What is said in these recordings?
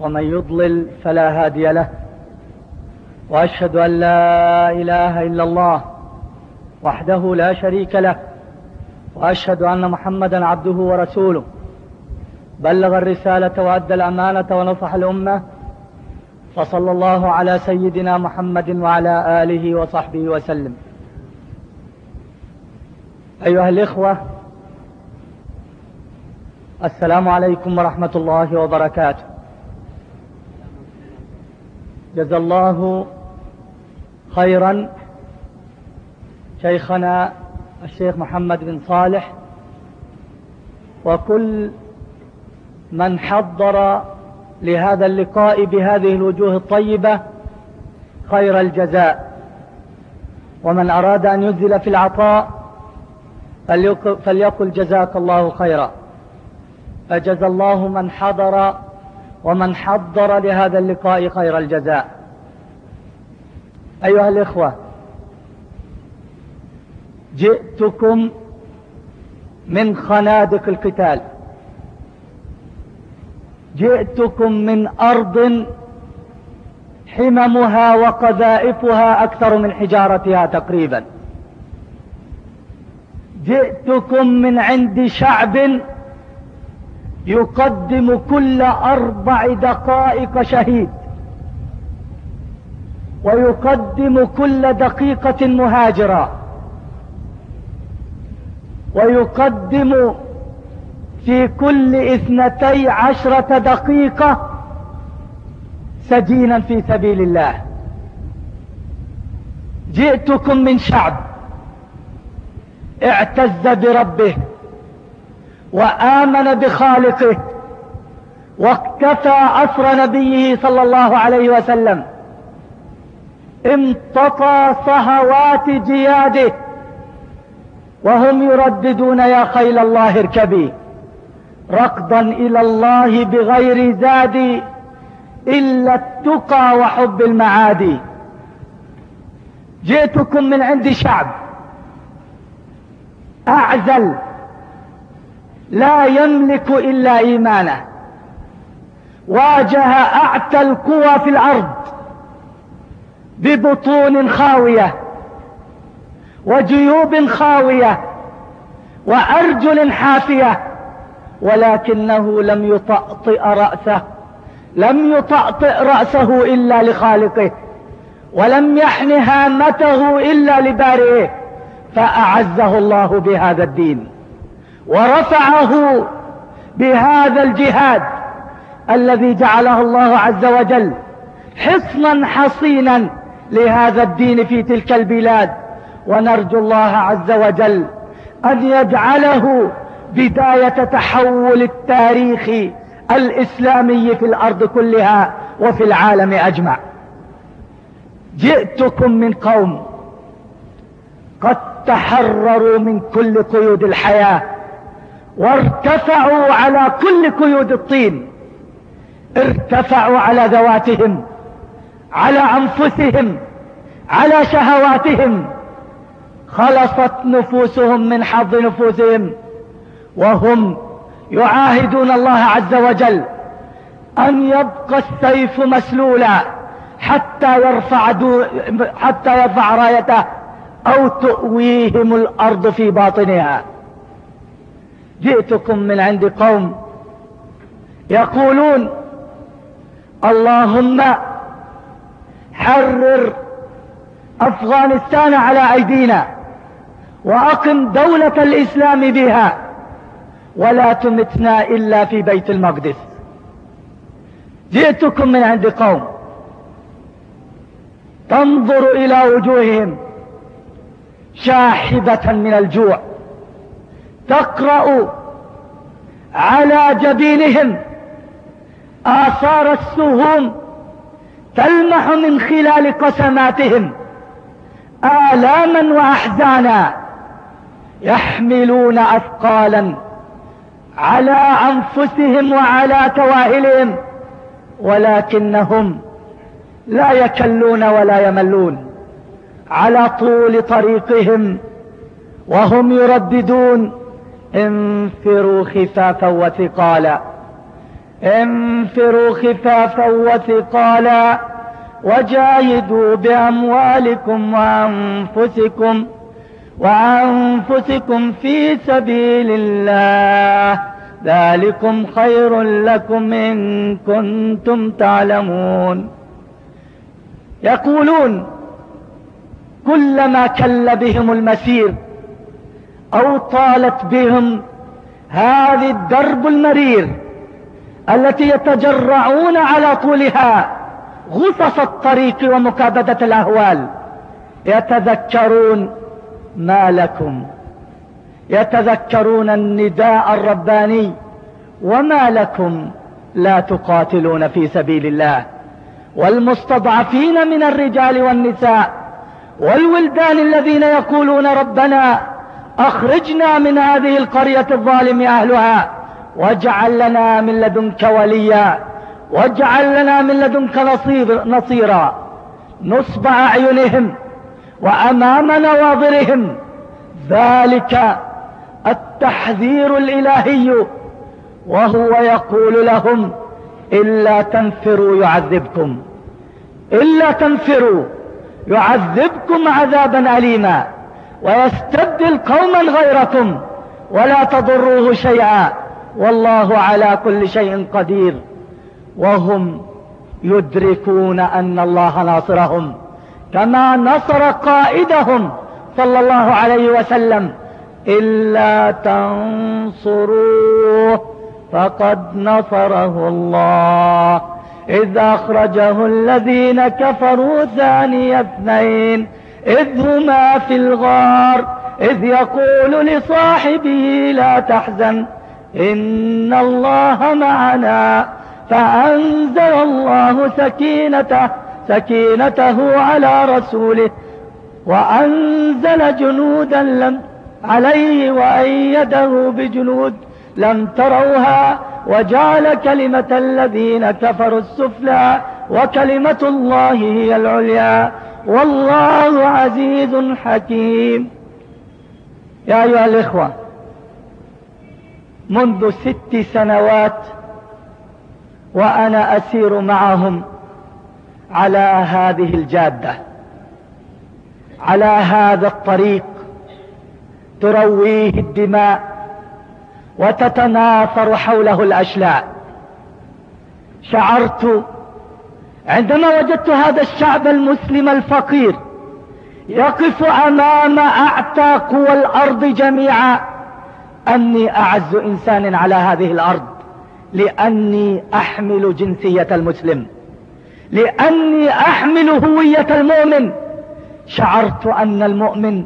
ومن يضلل فلا هادي له. وأشهد أن لا إله إلا الله وحده لا شريك له. وأشهد أن محمدا عبده ورسوله. بلغ الرسالة وأدى الأمانة ونصح الأمة. فصلى الله على سيدنا محمد وعلى آله وصحبه وسلم. أيها الإخوة السلام عليكم ورحمة الله وبركاته. جزا الله خيرا. شيخنا الشيخ محمد بن صالح. وكل من حضر لهذا اللقاء بهذه الوجوه الطيبة خير الجزاء. ومن أراد أن ينزل في العطاء فليقل جزاك الله خيرا. فجزى الله من حضر ومن حضر لهذا اللقاء خير الجزاء. أيها الإخوة جئتكم من خنادق القتال. جئتكم من أرض حممها وقذائفها أكثر من حجارتها تقريبا. جئتكم من عند شعب يقدم كل أربع دقائق شهيد. ويقدم كل دقيقة مهاجرا ويقدم في كل اثنتي عشرة دقيقة سجينا في سبيل الله. جئتكم من شعب. اعتز بربه. وآمن بخالقه واكتفى أسر نبيه صلى الله عليه وسلم. امتطى صهوات جياده وهم يرددون يا خيل الله اركبي. ركضا إلى الله بغير زاد إلا التقى وحب المعادي جئتكم من عند شعب. أعزل لا يملك إلا إيمانه. واجه أعتى القوى في الأرض ببطون خاوية وجيوب خاوية وأرجل حافية ولكنه لم يطأطئ رأسه لم يطأطئ رأسه إلا لخالقه ولم يحن هامته إلا لبارئه فأعزه الله بهذا الدين. ورفعه بهذا الجهاد الذي جعله الله عز وجل حصنا حصينا لهذا الدين في تلك البلاد. ونرجو الله عز وجل أن يجعله بداية تحول التاريخ الإسلامي في الأرض كلها وفي العالم أجمع. جئتكم من قوم قد تحرروا من كل قيود الحياة وارتفعوا على كل قيود الطين. ارتفعوا على ذواتهم على أنفسهم على شهواتهم. خلصت نفوسهم من حظ نفوسهم وهم يعاهدون الله عز وجل أن يبقى السيف مسلولا حتى يرفع, دو حتى يرفع رايته أو تؤويهم الأرض في باطنها. جئتكم من عند قوم يقولون اللهم حرر أفغانستان على أيدينا وأقم دولة الإسلام بها ولا تمتنا إلا في بيت المقدس. جئتكم من عند قوم تنظر إلى وجوههم شاحبة من الجوع. تقرأ على جبينهم. آثار السهوم تلمح من خلال قسماتهم. آلاما وأحزانا يحملون أثقالا على أنفسهم وعلى كواهلهم ولكنهم لا يكلون ولا يملون. على طول طريقهم وهم يرددون انفروا خفافا وثقالا. انفروا خفافا وثقالا. وجاهدوا بأموالكم وأنفسكم وأنفسكم في سبيل الله. ذلكم خير لكم إن كنتم تعلمون. يقولون كلما كل بهم المسير أو طالت بهم هذه الدرب المرير التي يتجرعون على طولها غصص الطريق ومكابدة الأهوال. يتذكرون ما لكم. يتذكرون النداء الرباني. وما لكم لا تقاتلون في سبيل الله. والمستضعفين من الرجال والنساء والولدان الذين يقولون ربنا أخرجنا من هذه القرية الظالم أهلها واجعل لنا من لدنك وليا واجعل لنا من لدنك نصير نصيرا. نصب أعينهم وأمام نواظرهم. ذلك التحذير الإلهي وهو يقول لهم إلا تنفروا يعذبكم. إلا تنفروا يعذبكم عذابا أليما. ويستبدل قوما غيركم ولا تضروه شيئا والله على كل شيء قدير وهم يدركون أن الله ناصرهم كما نصر قائدهم صلى الله عليه وسلم إلا تنصروه فقد نصره الله إذ أخرجه الذين كفروا ثاني اثنين إذ هما في الغار إذ يقول لصاحبه لا تحزن إن الله معنا فأنزل الله سكينته سكينته على رسوله وأنزل جنودا لم عليه وأيده بجنود لم تروها وجعل كلمة الذين كفروا السفلى وكلمة الله هي العليا. والله عزيز حكيم. يا أيها الإخوة منذ ست سنوات وأنا أسير معهم على هذه الجادة على هذا الطريق ترويه الدماء وتتناثر حوله الأشلاء. شعرت عندما وجدت هذا الشعب المسلم الفقير يقف أمام أعتى قوى الأرض جميعا أني أعز إنسان على هذه الأرض لأني أحمل جنسية المسلم لأني أحمل هوية المؤمن. شعرت أن المؤمن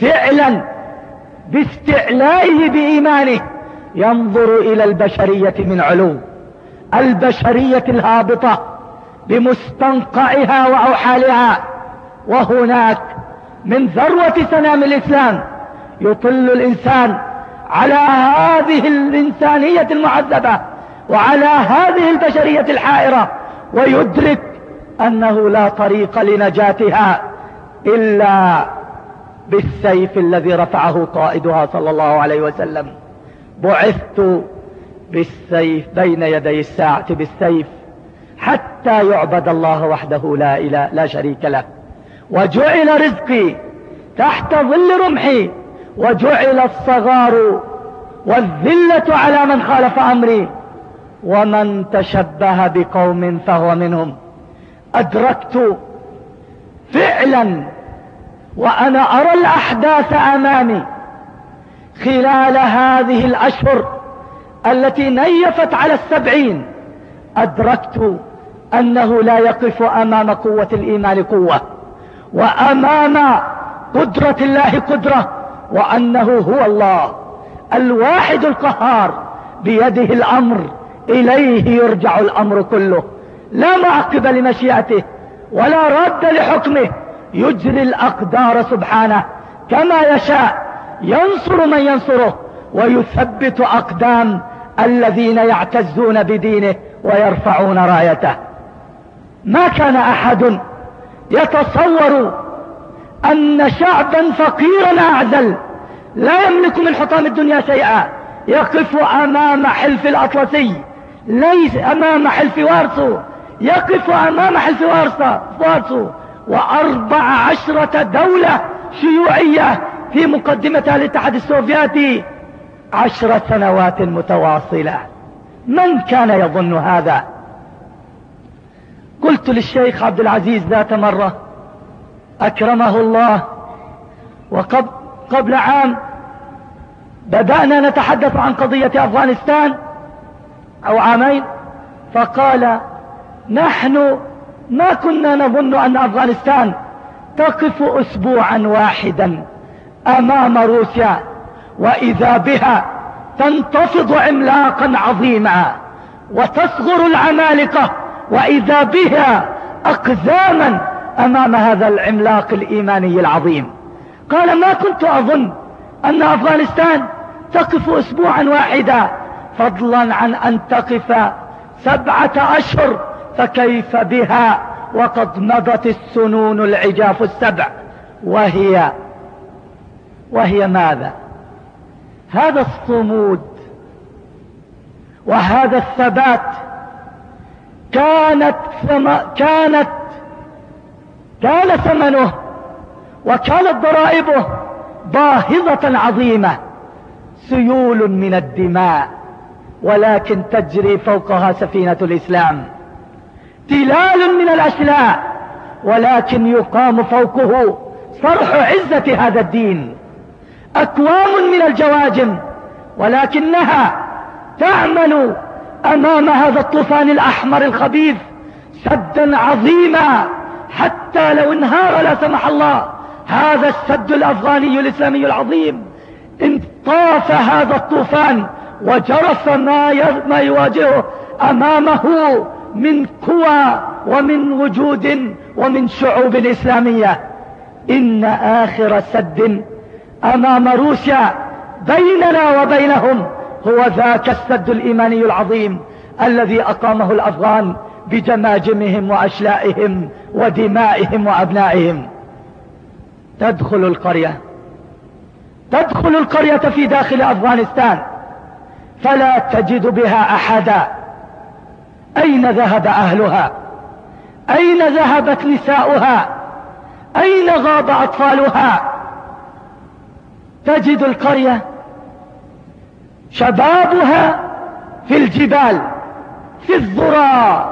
فعلا باستعلائه بإيمانه ينظر إلى البشرية من علو البشرية الهابطة. بمستنقعها وأوحالها. وهناك من ذروة سنام الإسلام يطل الإنسان على هذه الإنسانية المعذبة وعلى هذه البشرية الحائرة ويدرك أنه لا طريق لنجاتها إلا بالسيف الذي رفعه قائدها صلى الله عليه وسلم. بعثت بالسيف بين يدي الساعة بالسيف. حتى يعبد الله وحده لا إله لا شريك له. وجعل رزقي تحت ظل رمحي. وجعل الصغار والذلة على من خالف أمري. ومن تشبه بقوم فهو منهم. أدركت فعلا وأنا أرى الأحداث أمامي. خلال هذه الأشهر التي نيفت على السبعين أدركت أنه لا يقف أمام قوة الإيمان قوة وأمام قدرة الله قدرة وأنه هو الله الواحد القهار بيده الأمر إليه يرجع الأمر كله. لا معقب لمشيئته ولا رد لحكمه. يجري الأقدار سبحانه كما يشاء ينصر من ينصره ويثبت أقدام الذين يعتزون بدينه ويرفعون رايته. ما كان أحد يتصور أن شعبا فقيرا أعزل لا يملك من حطام الدنيا شيئا يقف أمام حلف الأطلسي ليس أمام حلف وارسو يقف أمام حلف وارسو وأربع عشرة دولة شيوعية في مقدمة الاتحاد السوفيتي عشر سنوات متواصلة. من كان يظن هذا؟ قلت للشيخ عبد العزيز ذات مرة أكرمه الله. وقبل قبل عام بدأنا نتحدث عن قضية أفغانستان أو عامين فقال نحن ما كنا نظن أن أفغانستان تقف أسبوعا واحدا أمام روسيا وإذا بها تنتفض عملاقا عظيما وتصغر العمالقة وإذا بها أقزاما أمام هذا العملاق الإيماني العظيم. قال ما كنت أظن أن أفغانستان تقف أسبوعا واحدا فضلا عن أن تقف سبعة أشهر فكيف بها؟ وقد مضت السنون العجاف السبع. وهي وهي ماذا؟ هذا الصمود وهذا الثبات كانت ثم كانت كان ثمنه وكانت ضرائبه باهظة عظيمة. سيول من الدماء ولكن تجري فوقها سفينة الإسلام. تلال من الأشلاء ولكن يقام فوقه صرح عزة هذا الدين. أكوام من الجواجم ولكنها تعمل أمام هذا الطوفان الأحمر الخبيث سدا عظيما حتى لو انهار لا سمح الله هذا السد الأفغاني الإسلامي العظيم. ان طاف هذا الطوفان وجرف ما ما يواجهه أمامه من قوى ومن وجود ومن شعوب إسلامية. إن آخر سد أمام روسيا بيننا وبينهم هو ذاك السد الإيماني العظيم الذي أقامه الأفغان بجماجمهم وأشلائهم ودمائهم وأبنائهم. تدخل القرية. تدخل القرية في داخل أفغانستان. فلا تجد بها أحدا. أين ذهب أهلها؟ أين ذهبت نساؤها؟ أين غاب أطفالها؟ تجد القرية شبابها في الجبال في الذرى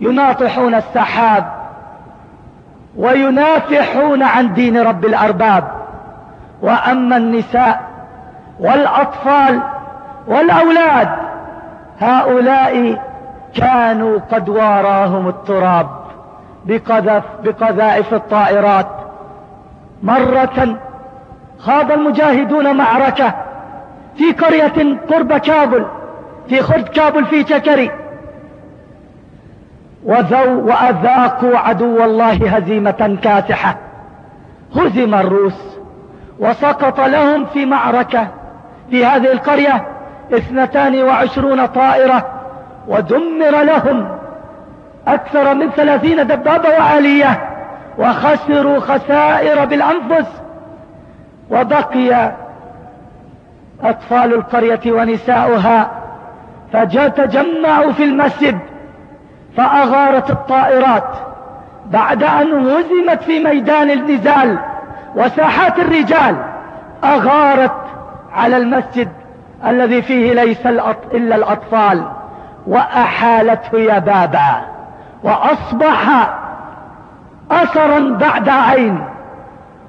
يناطحون السحاب وينافحون عن دين رب الأرباب. وأما النساء والأطفال والأولاد هؤلاء كانوا قد واراهم التراب بقذف بقذائف الطائرات. مرة خاض المجاهدون معركة في قرية قرب كابل في خرد كابل في شكر دره وأذاقوا عدو الله هزيمة كاسحة. هزم الروس وسقط لهم في معركة في هذه القرية اثنتان وعشرون طائرة ودمر لهم أكثر من ثلاثين دبابة وآلية وخسروا خسائر بالأنفس وبقي أطفال القرية ونساؤها فجاء تجمعوا في المسجد فأغارت الطائرات بعد أن هزمت في ميدان النزال وساحات الرجال أغارت على المسجد الذي فيه ليس إلا الأطفال وأحالته يبابا وأصبح أثرا بعد عين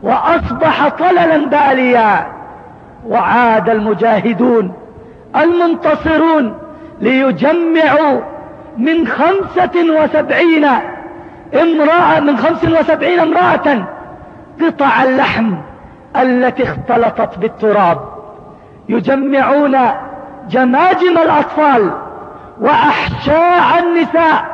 وأصبح طللا باليا وعاد المجاهدون المنتصرون ليجمعوا من خمسة وسبعين امرأة من خمس وسبعين امرأة قطع اللحم التي اختلطت بالتراب. يجمعون جماجم الأطفال وأحشاء النساء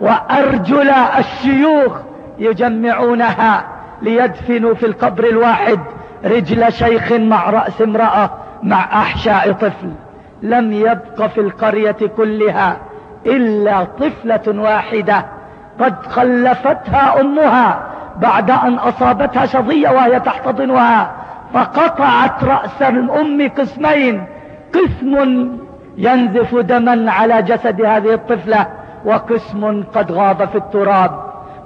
وأرجل الشيوخ يجمعونها ليدفنوا في القبر الواحد. رجل شيخ مع رأس امرأة مع أحشاء طفل لم يبق في القرية كلها إلا طفلة واحدة قد خلفتها أمها بعد أن أصابتها شظية وهي تحتضنها فقطعت رأس الأم قسمين. قسم ينزف دما على جسد هذه الطفلة وقسم قد غاب في التراب.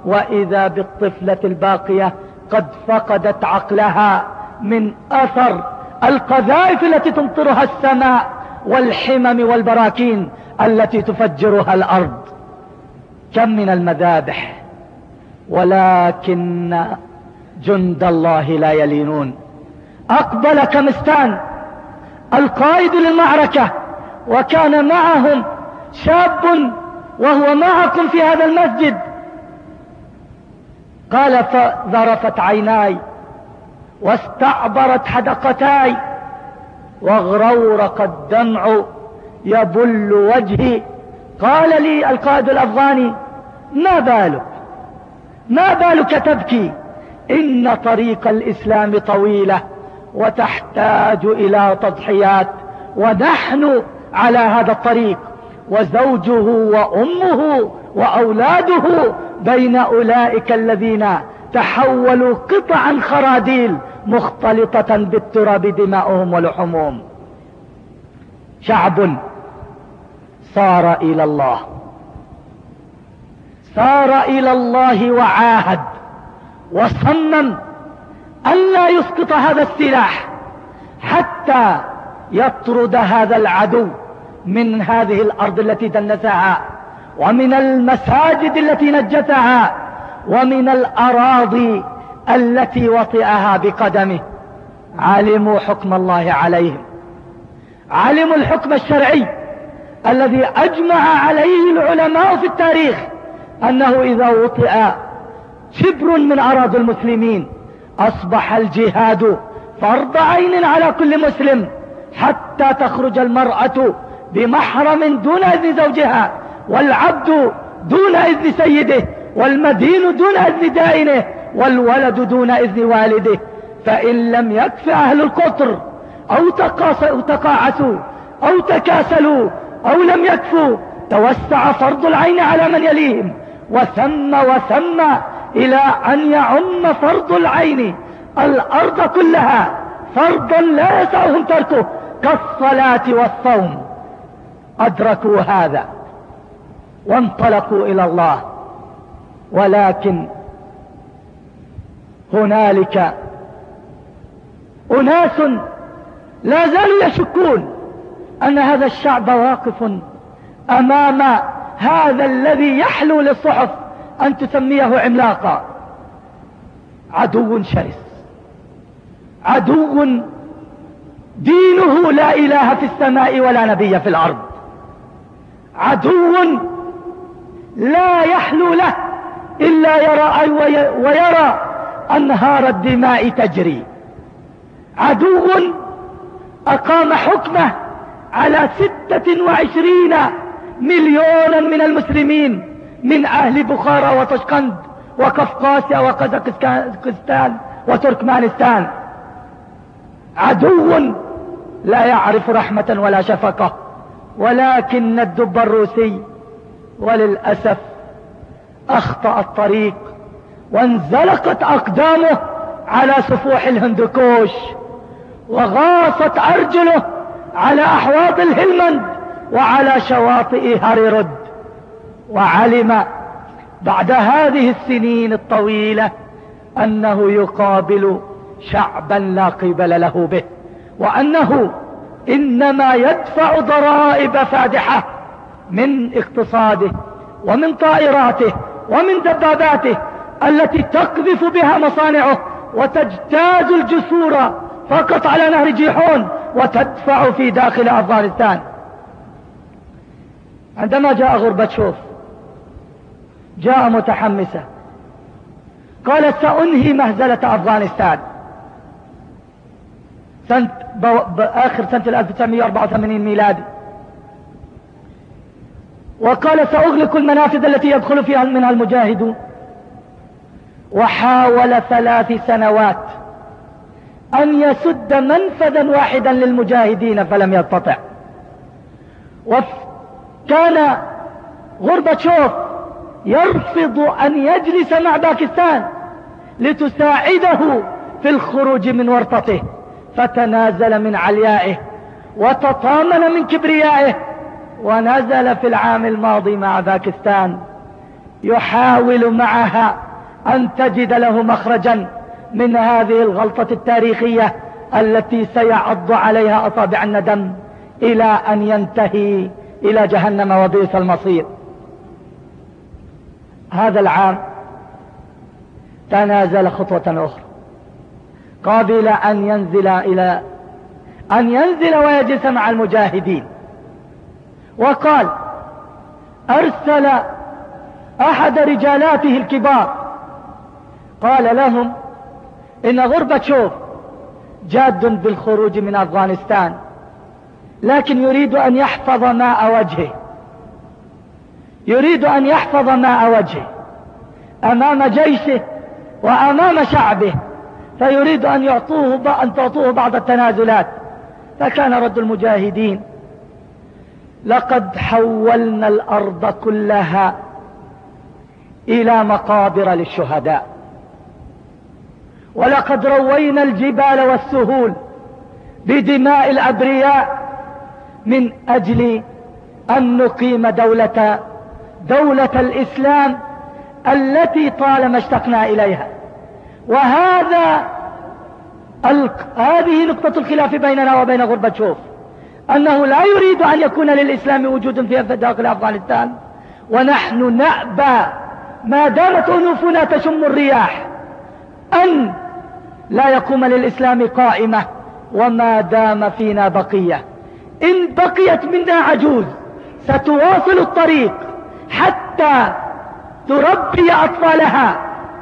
وإذا بالطفلة الباقية قد فقدت عقلها من أثر القذائف التي تمطرها السماء والحمم والبراكين التي تفجرها الأرض. كم من المذابح. ولكن جند الله لا يلينون. أقبل كمستان القائد للمعركة وكان معهم شاب وهو معكم في هذا المسجد. قال فذرفت عيناي واستعبرت حدقتاي واغرورق الدمع يبل وجهي. قال لي القائد الأفغاني ما بالك? ما بالك تبكي? إن طريق الإسلام طويلة وتحتاج إلى تضحيات ونحن على هذا الطريق وزوجه وأمه وأولاده بين أولئك الذين تحولوا قطعا خراديل مختلطة بالتراب دماؤهم ولحومهم. شعب صار إلى الله. سار إلى الله وعاهد. وصمم ألا يسقط هذا السلاح حتى يطرد هذا العدو من هذه الأرض التي دنسها ومن المساجد التي نجتها. ومن الأراضي التي وطئها بقدمه. علموا حكم الله عليهم علموا الحكم الشرعي الذي أجمع عليه العلماء في التاريخ أنه إذا وطئ شبر من أراضي المسلمين أصبح الجهاد فرض عين على كل مسلم حتى تخرج المرأة بمحرم دون إذن زوجها والعبد دون إذن سيده. والمدين دون إذن دائنه والولد دون إذن والده. فإن لم يكف أهل القطر أو تقاعسوا أو تكاسلوا أو لم يكفوا توسع فرض العين على من يليهم. وثم وثم إلى أن يعم فرض العين. الأرض كلها فرضا لا يسعهم تركه كالصلاة والصوم. أدركوا هذا. وانطلقوا إلى الله. ولكن هنالك أناس لا زالوا يشكون أن هذا الشعب واقف أمام هذا الذي يحلو للصحف أن تسميه عملاقا عدو شرس. عدو دينه لا إله في السماء ولا نبي في الأرض. عدو لا يحلو له. إلا يرى ويرى أنهار الدماء تجري. عدو أقام حكمه على ستة وعشرين مليونا من المسلمين من أهل بخارى وطشقند وقفقاسيا وقزاقستان وتركمانستان. عدو لا يعرف رحمة ولا شفقة ولكن الدب الروسي وللأسف أخطأ الطريق وانزلقت أقدامه على سفوح الهندكوش وغاصت أرجله على أحواض الهلمند وعلى شواطئ هريرد وعلم بعد هذه السنين الطويلة أنه يقابل شعبا لا قبل له به وأنه إنما يدفع ضرائب فادحة من اقتصاده ومن طائراته ومن دباباته التي تقذف بها مصانعه وتجتاز الجسور فقط على نهر جيحون وتدفع في داخل أفغانستان. عندما جاء غربتشوف جاء متحمسا قال سأنهي مهزلة أفغانستان. سنة بآخر سنة 1984 ميلادي. وقال سأغلق المنافذ التي يدخل فيها منها المجاهدون وحاول ثلاث سنوات أن يسد منفذا واحدا للمجاهدين فلم يستطع. وكان غربتشوف يرفض أن يجلس مع باكستان لتساعده في الخروج من ورطته. فتنازل من عليائه وتطامن من كبريائه. ونزل في العام الماضي مع باكستان يحاول معها أن تجد له مخرجا من هذه الغلطة التاريخية التي سيعض عليها أصابع الندم إلى أن ينتهي إلى جهنم وبئس المصير. هذا العام تنازل خطوة أخرى قابل أن ينزل إلى أن ينزل ويجلس مع المجاهدين. وقال أرسل أحد رجالاته الكبار. قال لهم إن غربتشوف جاد بالخروج من أفغانستان لكن يريد أن يحفظ ماء وجهه. يريد أن يحفظ ماء وجهه. أمام جيشه وأمام شعبه فيريد أن يعطوه أن تعطوه بعض التنازلات. فكان رد المجاهدين لقد حولنا الأرض كلها إلى مقابر للشهداء. ولقد روينا الجبال والسهول بدماء الأبرياء من أجل أن نقيم دولة دولة الإسلام التي طالما اشتقنا إليها. وهذا هذه نقطة الخلاف بيننا وبين غربتشوف. أنه لا يريد أن يكون للإسلام وجود في داخل أفغانستان. ونحن نأبى ما دامت أنوفنا تشم الرياح أن لا يقوم للإسلام قائمة وما دام فينا بقية. إن بقيت منا عجوز ستواصل الطريق حتى تربي أطفالها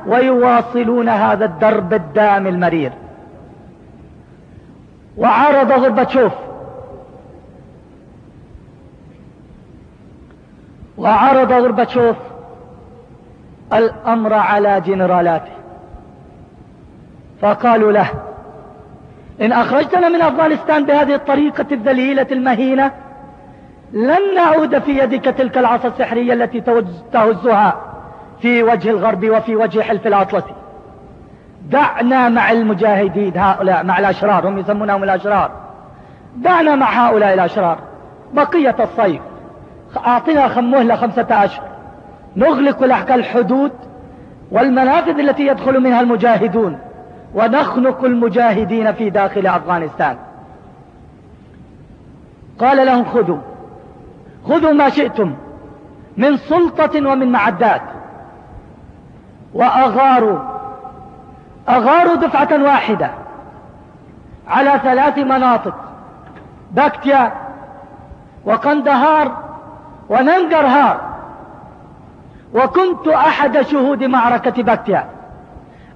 ويواصلون هذا الدرب الدام المرير. وعرض غربتشوف وعرض غربتشوف الأمر على جنرالاته. فقالوا له إن أخرجتنا من أفغانستان بهذه الطريقة الذليلة المهينة لن نعود في يدك تلك العصا السحرية التي تهزها في وجه الغرب وفي وجه حلف الأطلسي. دعنا مع المجاهدين هؤلاء مع الأشرار هم يسمونهم الأشرار. دعنا مع هؤلاء الأشرار. بقية الصيف أعطنا خمهلة خمسة أشهر نغلق لك الحدود والمنافذ التي يدخل منها المجاهدون ونخنق المجاهدين في داخل أفغانستان. قال لهم خذوا. خذوا ما شئتم من سلطة ومن معدات. وأغاروا. أغاروا دفعة واحدة على ثلاث مناطق باكتيا وقندهار وننقرهار وكنت أحد شهود معركة باكتيا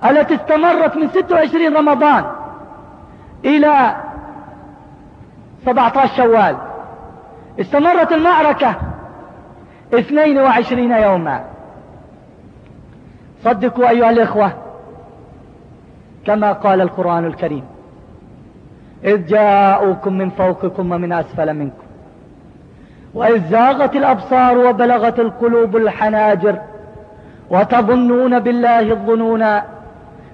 التي استمرت من 26 رمضان إلى 17 شوال. استمرت المعركة 22 يوما. صدقوا أيها الإخوة كما قال القرآن الكريم إذ جاءوكم من فوقكم ومن أسفل منكم. وإذ زاغت الأبصار وبلغت القلوب الحناجر وتظنون بالله الظنون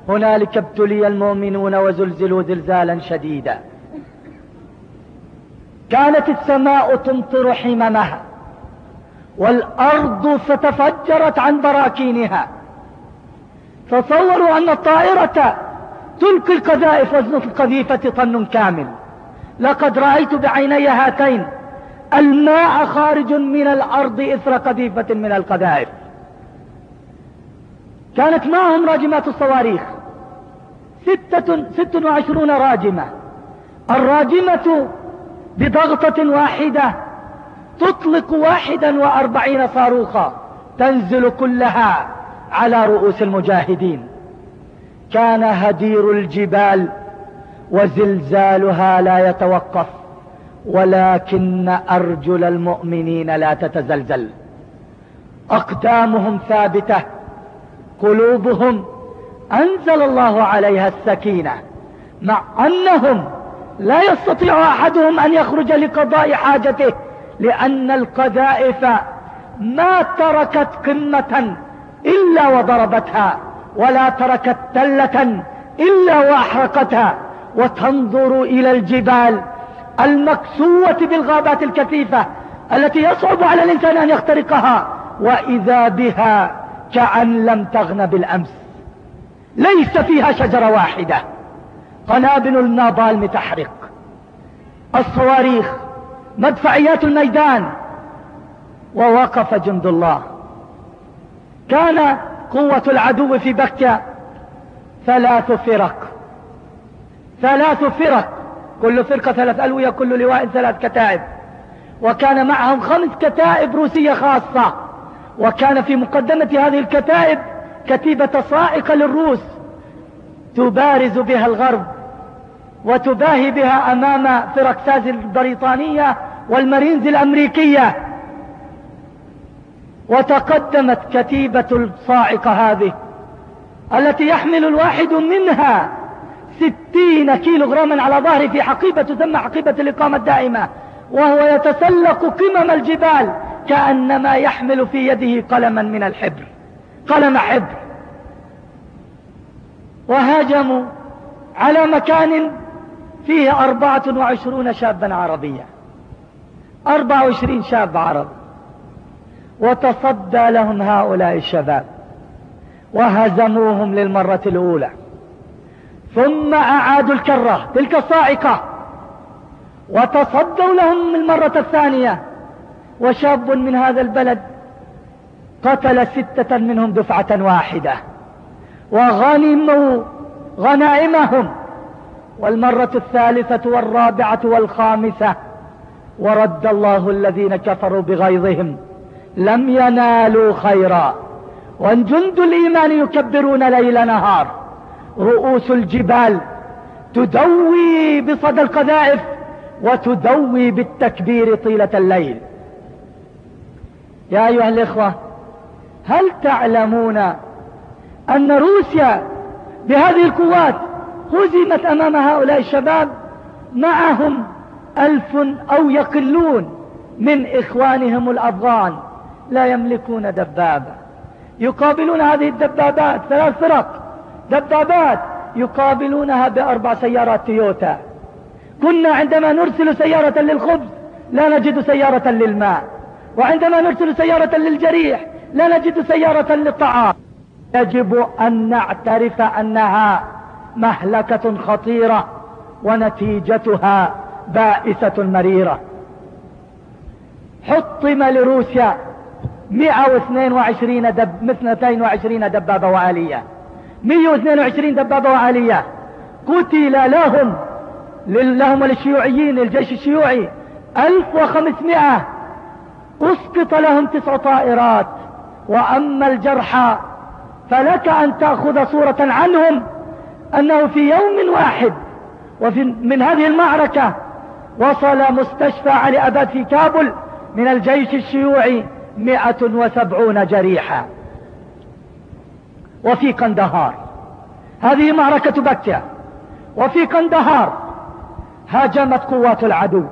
هنالك ابتلي المؤمنون وزلزلوا زلزالا شديدا. كانت السماء تمطر حممها والأرض فتفجرت عن براكينها. تصوروا أن الطائرة تلقي القذائف وزن القذيفة طن كامل. لقد رأيت بعيني هاتين الماء خارج من الأرض إثر قذيفة من القذائف. كانت معهم راجمات الصواريخ. ستة ست وعشرون راجمة. الراجمة بضغطة واحدة تطلق واحدا وأربعين صاروخا تنزل كلها على رؤوس المجاهدين. كان هدير الجبال وزلزالها لا يتوقف. ولكن أرجل المؤمنين لا تتزلزل. أقدامهم ثابتة قلوبهم أنزل الله عليها السكينة مع أنهم لا يستطيع أحدهم أن يخرج لقضاء حاجته لأن القذائف ما تركت قمة إلا وضربتها ولا تركت تلة إلا وأحرقتها. وتنظر إلى الجبال المكسوة بالغابات الكثيفة التي يصعب على الإنسان أن يخترقها وإذا بها كأن لم تغن بالأمس. ليس فيها شجرة واحدة. قنابل النابالم تحرق. الصواريخ مدفعيات الميدان. ووقف جند الله. كان قوة العدو في بكة ثلاث فرق. ثلاث فرق. كل فرقة ثلاث ألوية كل لواء ثلاث كتائب. وكان معهم خمس كتائب روسية خاصة. وكان في مقدمة هذه الكتائب كتيبة صائقة للروس. تبارز بها الغرب وتباهي بها أمام فرق ساز البريطانية والمارينز الأمريكية. وتقدمت كتيبة الصاعقة هذه التي يحمل الواحد منها ستين كيلو غراما على ظهره في حقيبة تسمى حقيبة الإقامة الدائمة وهو يتسلق قمم الجبال كأنما يحمل في يده قلما من الحبر قلم حبر. وهاجموا على مكان فيه أربعة وعشرون شابا عربيا أربعة وعشرين شاب عرب. وتصدى لهم هؤلاء الشباب وهزموهم للمرة الأولى. ثم أعادوا الكرة تلك الصاعقة وتصدوا لهم المرة الثانية. وشاب من هذا البلد قتل ستة منهم دفعة واحدة وغنموا غنائمهم. والمرة الثالثة والرابعة والخامسة ورد الله الذين كفروا بغيظهم لم ينالوا خيرا. وان جند الإيمان يكبرون ليل نهار. رؤوس الجبال تدوي بصدى القذائف وتدوي بالتكبير طيلة الليل. يا أيها الإخوة هل تعلمون أن روسيا بهذه القوات هزمت أمام هؤلاء الشباب؟ معهم ألف أو يقلون من إخوانهم الأفغان لا يملكون دبابة. يقابلون هذه الدبابات ثلاث فرق. دبابات يقابلونها بأربع سيارات تويوتا. كنا عندما نرسل سيارة للخبز لا نجد سيارة للماء. وعندما نرسل سيارة للجريح لا نجد سيارة للطعام. يجب أن نعترف أنها مهلكة خطيرة ونتيجتها بائسة مريرة. حطم لروسيا 122 دب 220 دبابة وآلية. 122 دبابة وآلية قتل لهم لهم وللشيوعيين للجيش الشيوعي 1500 أسقط لهم تسع طائرات. وأما الجرحى فلك أن تأخذ صورة عنهم أنه في يوم واحد وفي من هذه المعركة وصل مستشفى علي أباد في كابل من الجيش الشيوعي مئة وسبعون جريحا. وفي قندهار هذه معركة بكة. وفي قندهار هاجمت قوات العدو.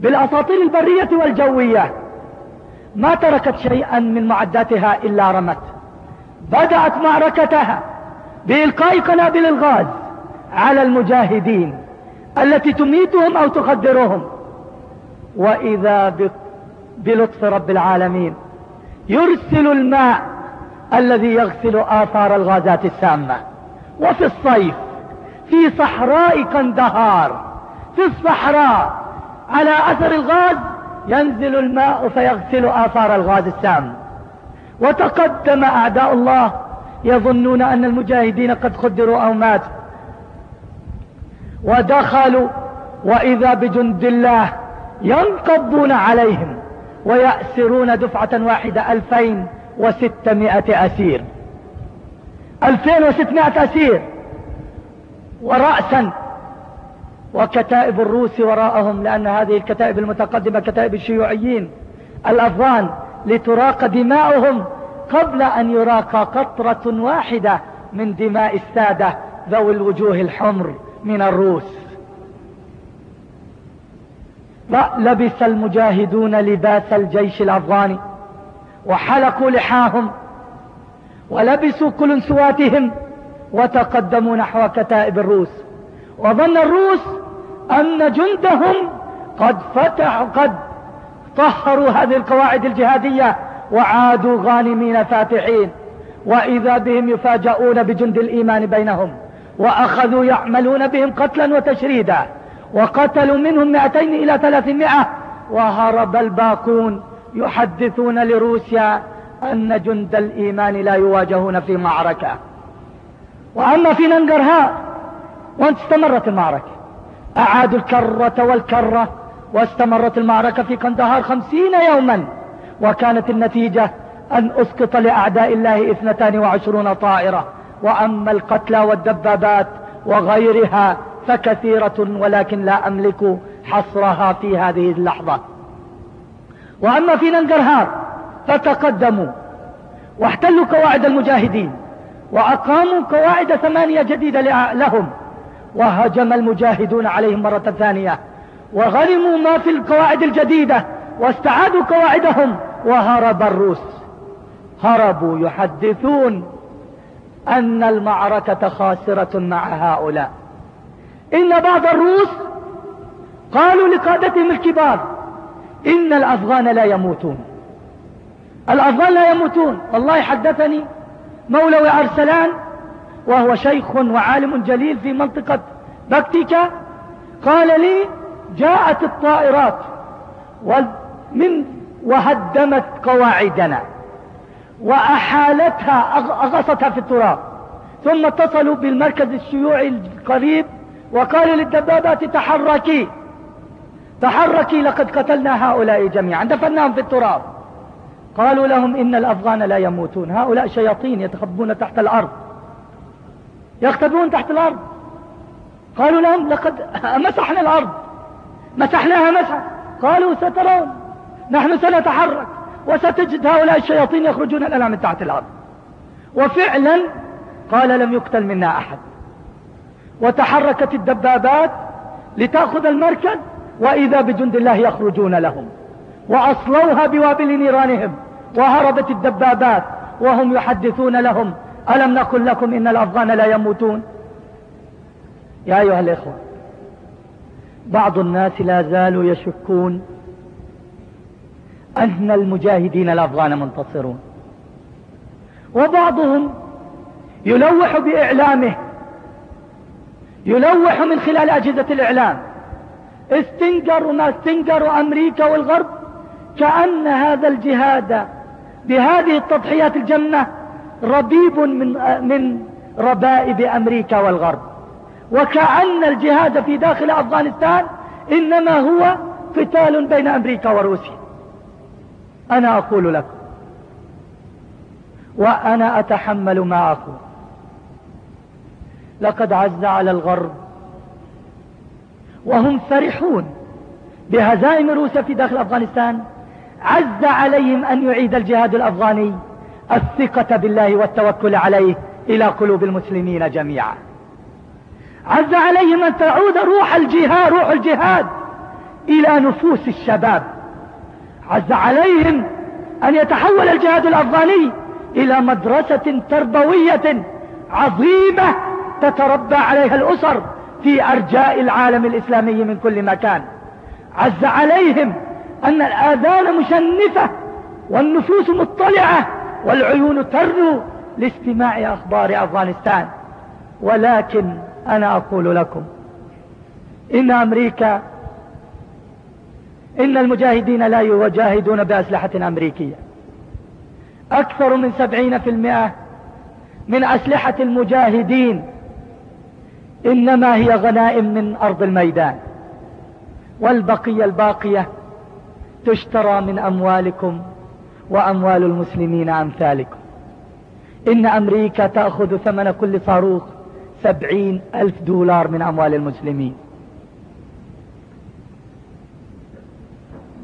بالأساطيل البرية والجوية ما تركت شيئا من معداتها إلا رمت. بدأت معركتها بإلقاء قنابل الغاز على المجاهدين التي تميتهم أو تخدرهم. وإذا بلطف رب العالمين يرسل الماء الذي يغسل آثار الغازات السامة وفي الصيف في صحراء قندهار في الصحراء على أثر الغاز ينزل الماء فيغسل آثار الغاز السام وتقدم أعداء الله يظنون أن المجاهدين قد خدروا أو ماتوا. ودخلوا وإذا بجند الله ينقضون عليهم ويأسرون دفعة واحدة ألفين وستمائة أسير. ألفين وستمائة أسير. ورأسا. وكتائب الروس وراءهم لأن هذه الكتائب المتقدمة كتائب الشيوعيين الأفغان لتراق دماؤهم قبل أن يراق قطرة واحدة من دماء السادة ذوي الوجوه الحمر من الروس. لبس المجاهدون لباس الجيش الأفغاني. وحلقوا لحاهم ولبسوا كلنسواتهم وتقدموا نحو كتائب الروس. وظن الروس أن جندهم قد فتحوا قد طهروا هذه القواعد الجهادية وعادوا غانمين فاتحين. وإذا بهم يفاجؤون بجند الإيمان بينهم وأخذوا يعملون بهم قتلا وتشريدا وقتلوا منهم مئتين إلى ثلاثمائة وهرب الباقون يحدثون لروسيا أن جند الإيمان لا يواجهون في معركة. وأما في ننقرهار وانت استمرت المعركة. أعادوا الكرة والكرة واستمرت المعركة في قندهار خمسين يوما. وكانت النتيجة أن أسقط لأعداء الله اثنتان وعشرون طائرة. وأما القتلى والدبابات وغيرها فكثيرة ولكن لا أملك حصرها في هذه اللحظة. وأما في ننقرهار فتقدموا واحتلوا قواعد المجاهدين وأقاموا قواعد ثمانية جديدة لهم وهجم المجاهدون عليهم مرة ثانية وغنموا ما في القواعد الجديدة واستعادوا قواعدهم وهرب الروس. هربوا يحدثون أن المعركة خاسرة مع هؤلاء. إن بعض الروس قالوا لقادتهم الكبار إن الأفغان لا يموتون. الأفغان لا يموتون. والله حدثني مولوي أرسلان وهو شيخ وعالم جليل في منطقة بكتيكا قال لي جاءت الطائرات من وهدمت قواعدنا وأحالتها أغصتها في التراب ثم اتصلوا بالمركز الشيوعي القريب وقالوا للدبابات تحركي. تحركي لقد قتلنا هؤلاء جميعا دفناهم في التراب. قالوا لهم إن الأفغان لا يموتون هؤلاء شياطين يتخبون تحت الأرض. يختبون تحت الأرض. قالوا لهم لقد مسحنا الأرض. مسحناها مسح قالوا سترون. نحن سنتحرك وستجد هؤلاء الشياطين يخرجون لنا من تحت الأرض. وفعلا قال لم يقتل منا أحد. وتحركت الدبابات لتأخذ المركز. وإذا بجند الله يخرجون لهم. وأصلوها بوابل نيرانهم وهربت الدبابات وهم يحدثون لهم. ألم نقل لكم إن الأفغان لا يموتون؟ يا أيها الإخوة بعض الناس لا زالوا يشكون أن المجاهدين الأفغان منتصرون. وبعضهم يلوح بإعلامه يلوح من خلال أجهزة الإعلام. استنكروا ما استنكروا أمريكا والغرب كأن هذا الجهاد بهذه التضحيات الجنة ربيب من من ربائب أمريكا والغرب. وكأن الجهاد في داخل أفغانستان إنما هو قتال بين أمريكا وروسيا. أنا أقول لكم وأنا أتحمل ما أقول. لقد عز على الغرب وهم فرحون بهزائم روسيا في داخل أفغانستان. عز عليهم أن يعيد الجهاد الأفغاني. الثقة بالله والتوكل عليه إلى قلوب المسلمين جميعا. عز عليهم أن تعود روح الجهاد روح الجهاد إلى نفوس الشباب. عز عليهم أن يتحول الجهاد الأفغاني إلى مدرسة تربوية عظيمة تتربى عليها الأسر. في أرجاء العالم الإسلامي من كل مكان. عز عليهم أن الآذان مشنفة والنفوس مطلعة والعيون ترنو لاستماع أخبار أفغانستان. ولكن أنا أقول لكم إن أمريكا إن المجاهدين لا يجاهدون بأسلحة أمريكية. أكثر من سبعين في المئة من أسلحة المجاهدين إنما هي غنائم من أرض الميدان. والبقية الباقية تشترى من أموالكم وأموال المسلمين أمثالكم. إن أمريكا تأخذ ثمن كل صاروخ سبعين ألف دولار من أموال المسلمين.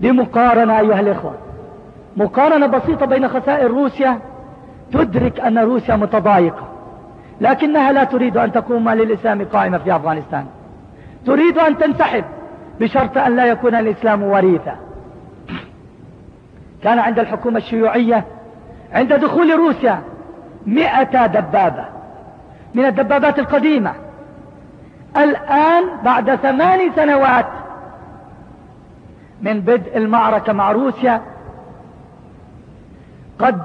بمقارنة أيها الإخوة مقارنة بسيطة بين خسائر روسيا تدرك أن روسيا متضايقة. لكنها لا تريد أن تقوم للإسلام قائمة في أفغانستان. تريد أن تنسحب بشرط أن لا يكون الإسلام وريثا كان عند الحكومة الشيوعية عند دخول روسيا مئة دبابة. من الدبابات القديمة. الآن بعد ثمان سنوات من بدء المعركة مع روسيا قد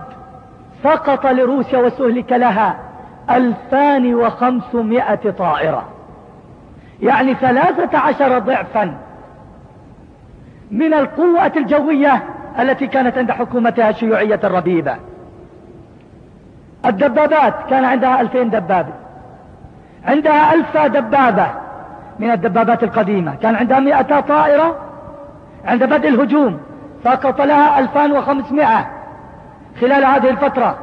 سقط لروسيا واستهلك لها. ألفان وخمسمائة طائرة. يعني ثلاثة عشر ضعفا من القوة الجوية التي كانت عند حكومتها الشيوعية الربيبة. الدبابات كان عندها ألفين دبابة. عندها ألف دبابة من الدبابات القديمة. كان عندها مئة طائرة عند بدء الهجوم. سقط لها ألفان وخمسمائة خلال هذه الفترة.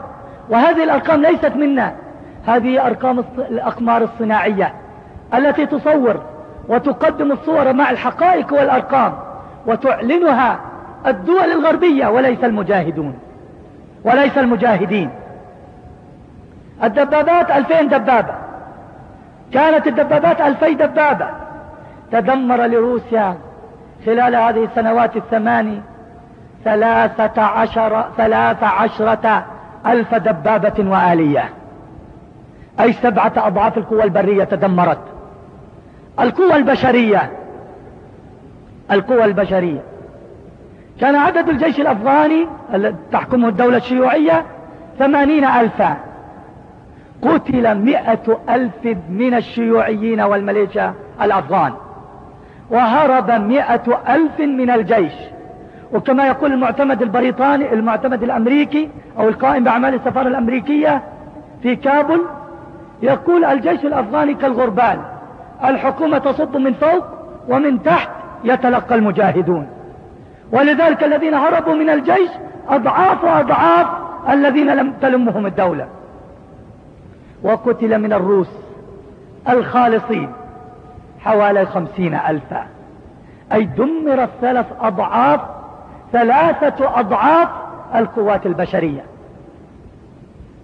وهذه الأرقام ليست منا. هذه أرقام الأقمار الصناعية التي تصور وتقدم الصور مع الحقائق والأرقام وتعلنها الدول الغربية وليس المجاهدون وليس المجاهدين. الدبابات ألفين دبابة كانت الدبابات ألفي دبابة تدمر لروسيا خلال هذه السنوات الثماني ثلاثة عشر ثلاث عشرة ألف دبابة وآلية. أي سبعة أضعاف القوى البرية تدمرت. القوى البشرية. القوى البشرية. كان عدد الجيش الأفغاني الذي تحكمه الدولة الشيوعية ثمانين ألفا. قتل مئة ألف من الشيوعيين والميليشيا الأفغان. وهرب مئة ألف من الجيش. وكما يقول المعتمد البريطاني المعتمد الأمريكي أو القائم بأعمال السفارة الأمريكية في كابل يقول الجيش الأفغاني كالغربال الحكومة تصب من فوق ومن تحت يتلقى المجاهدون. ولذلك الذين هربوا من الجيش أضعاف أضعاف الذين لم تلمهم الدولة. وقتل من الروس الخالصين حوالي خمسين ألفا. أي دمرت ثلاث أضعاف ثلاثة أضعاف القوات البشرية.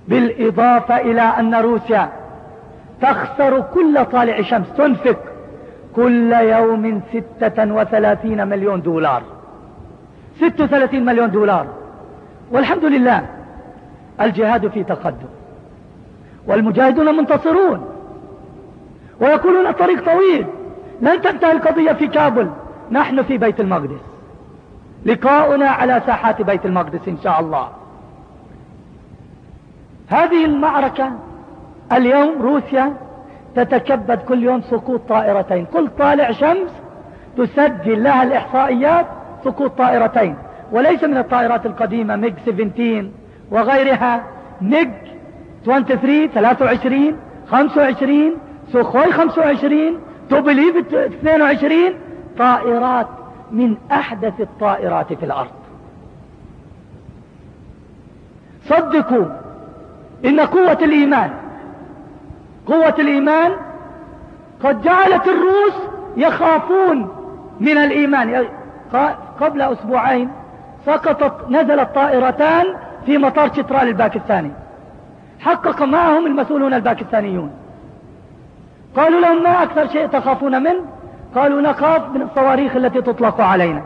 بالإضافة إلى أن روسيا تخسر كل طالع شمس تنفق كل يوم ستة وثلاثين مليون دولار. ست وثلاثين مليون دولار. والحمد لله الجهاد في تقدم. والمجاهدون منتصرون. ويقولون الطريق طويل. لن تنتهي القضية في كابل. نحن في بيت المقدس. لقاؤنا على ساحات بيت المقدس إن شاء الله. هذه المعركة اليوم روسيا تتكبد كل يوم سقوط طائرتين. كل طالع شمس تسجل لها الإحصائيات سقوط طائرتين. وليس من الطائرات القديمة ميج 17 وغيرها. ميغ 23 23 25 سوخوي 25 توبوليف 22 طائرات من أحدث الطائرات في الأرض. صدقوا إن قوة الإيمان قوة الإيمان قد جعلت الروس يخافون من الإيمان. قبل أسبوعين سقطت نزلت طائرتان في مطار شترال الباكستاني حقق معهم المسؤولون الباكستانيون. قالوا لهم ما أكثر شيء تخافون منه؟ قالوا نخاف من الصواريخ التي تطلق علينا.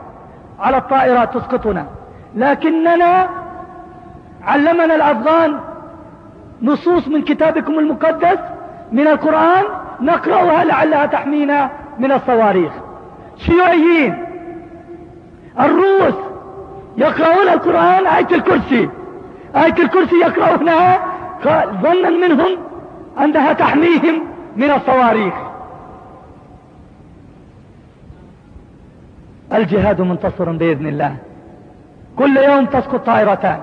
على الطائرات تسقطنا. لكننا علمنا الأفغان نصوص من كتابكم المقدس من القرآن نقرأها لعلها تحمينا من الصواريخ. شيوعيين الروس يقرؤون القرآن آية الكرسي. آية الكرسي يقرؤونها ظنا منهم أنها تحميهم من الصواريخ. الجهاد منتصر بإذن الله. كل يوم تسقط طائرتان.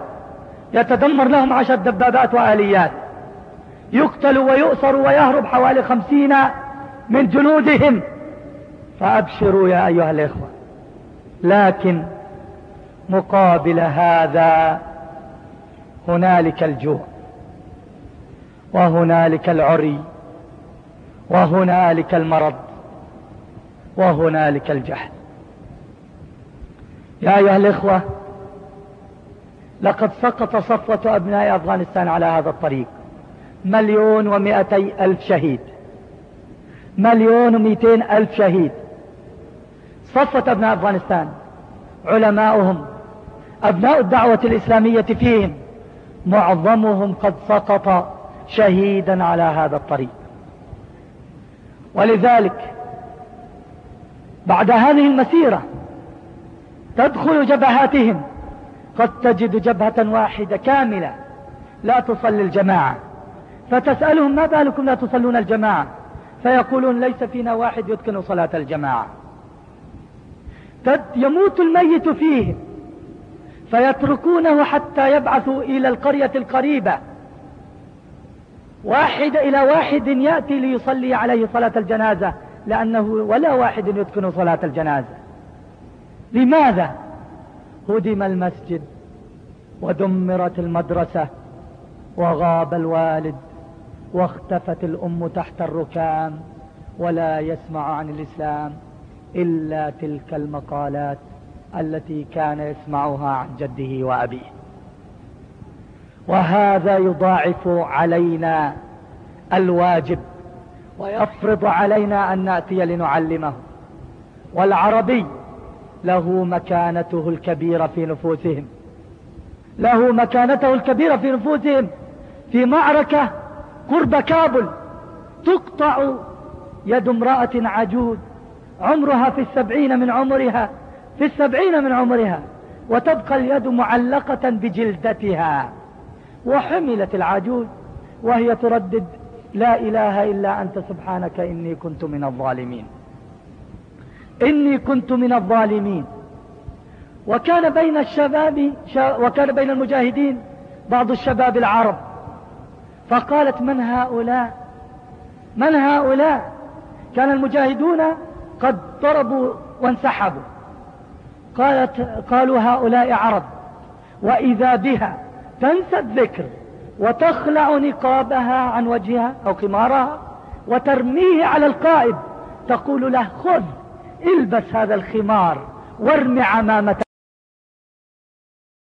يتدمر لهم عشر دبابات وآليات. يقتل ويؤسر ويهرب حوالي خمسين من جنودهم. فأبشروا يا أيها الإخوة لكن مقابل هذا هنالك الجوع وهنالك العري وهنالك المرض وهنالك الجهل. يا أيها الإخوة لقد سقط صفوة أبناء أفغانستان على هذا الطريق. مليون ومئتي ألف شهيد. مليون ومئتين ألف شهيد. صفوة أبناء أفغانستان. علماؤهم. أبناء الدعوة الإسلامية فيهم. معظمهم قد سقط شهيدا على هذا الطريق. ولذلك بعد هذه المسيرة تدخل جبهاتهم. قد تجد جبهة واحدة كاملة لا تصلي الجماعة. فتسألهم ما بالكم لا تصلون الجماعة؟ فيقولون ليس فينا واحد يتقن صلاة الجماعة. يموت الميت فيهم فيتركونه حتى يبعثوا إلى القرية القريبة. واحد إلى واحد يأتي ليصلي عليه صلاة الجنازة لأنه ولا واحد يتقن صلاة الجنازة. لماذا؟ هدم المسجد ودمرت المدرسة وغاب الوالد. واختفت الأم تحت الركام ولا يسمع عن الإسلام إلا تلك المقالات التي كان يسمعها عن جده وأبيه. وهذا يضاعف علينا الواجب ويفرض علينا أن نأتي لنعلمه والعربي له مكانته الكبيرة في نفوسهم له مكانته الكبيرة في نفوسهم في معركة قرب كابل تقطع يد امرأة عجوز. عمرها في السبعين من عمرها في السبعين من عمرها وتبقى اليد معلقة بجلدتها. وحملت العجوز وهي تردد لا إله إلا أنت سبحانك إني كنت من الظالمين. إني كنت من الظالمين. وكان بين الشباب وكان بين المجاهدين بعض الشباب العرب. فقالت من هؤلاء؟ من هؤلاء؟ كان المجاهدون قد ضربوا وانسحبوا. قالت قالوا هؤلاء عرب. وإذا بها تنسى الذكر وتخلع نقابها عن وجهها أو قمارها وترميه على القائد تقول له خذ البس هذا الخمار وارمي عمامة